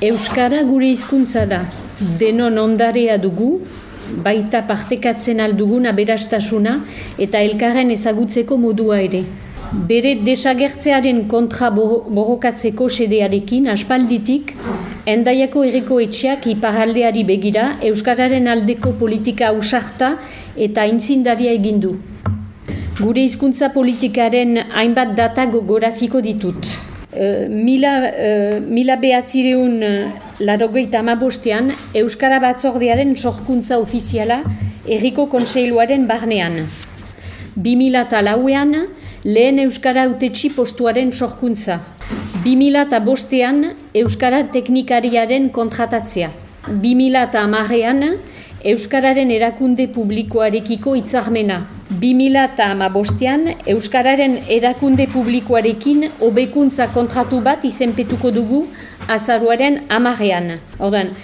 Euskara gure hizkuntza da, denon ondarea dugu, baita partekatzen aldugun aberastasuna eta elkarren ezagutzeko modua ere. Bere desagertzearen kontra borrokatzeko sedearekin aspalditik, endaiako erreko etxeak iparaldeari begira Euskararen aldeko politika ausarta eta intzindaria egindu. Gure hizkuntza politikaren hainbat data gogoraziko ditut. Uh, mila, uh, mila behatzireun uh, larogeita amabostean Euskara batzordearen sorkuntza ofiziala erriko konseiluaren barnean. 2000 lauean lehen Euskara autetxi postuaren sorkuntza. 2000 bostean Euskara teknikariaren kontratatzea. 2000 amarean Euskararen erakunde publikoarekiko itzarmena. 2000 bostean Euskararen erakunde publikoarekin obekuntza kontratu bat izenpetuko dugu azaruaren amarean. Ordan,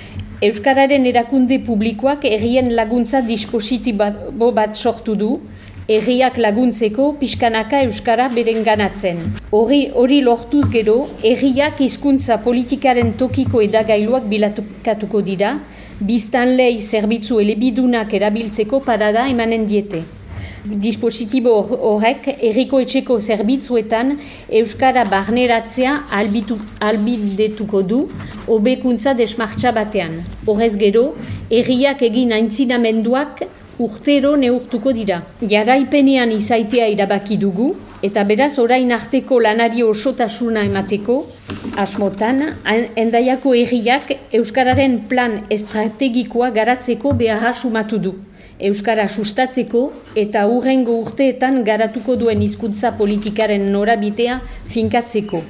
Euskararen erakunde publikoak errien laguntza dispositibo bat sortu du, erriak laguntzeko pixkanaka Euskara beren ganatzen. Hori, hori lortuz gero, erriak hizkuntza politikaren tokiko edagailuak bilatukatuko dira, biztan lehi zerbitzu elebidunak erabiltzeko parada emanen diete. Dispositibo horrek erriko etxeko zerbitzuetan Euskara barneratzea albitu, albidetuko du hobekuntza desmartxa batean. Horrez gero, erriak egin aintzinamenduak urtero neurtuko dira. Jaraipenean izaitea irabaki dugu, eta beraz orain arteko lanari osotasuna emateko, asmotan, endaiako erriak Euskararen plan estrategikoa garatzeko beharra sumatu du. Euskara sustatzeko eta urrengo urteetan garatuko duen hizkuntza politikaren norabitea finkatzeko.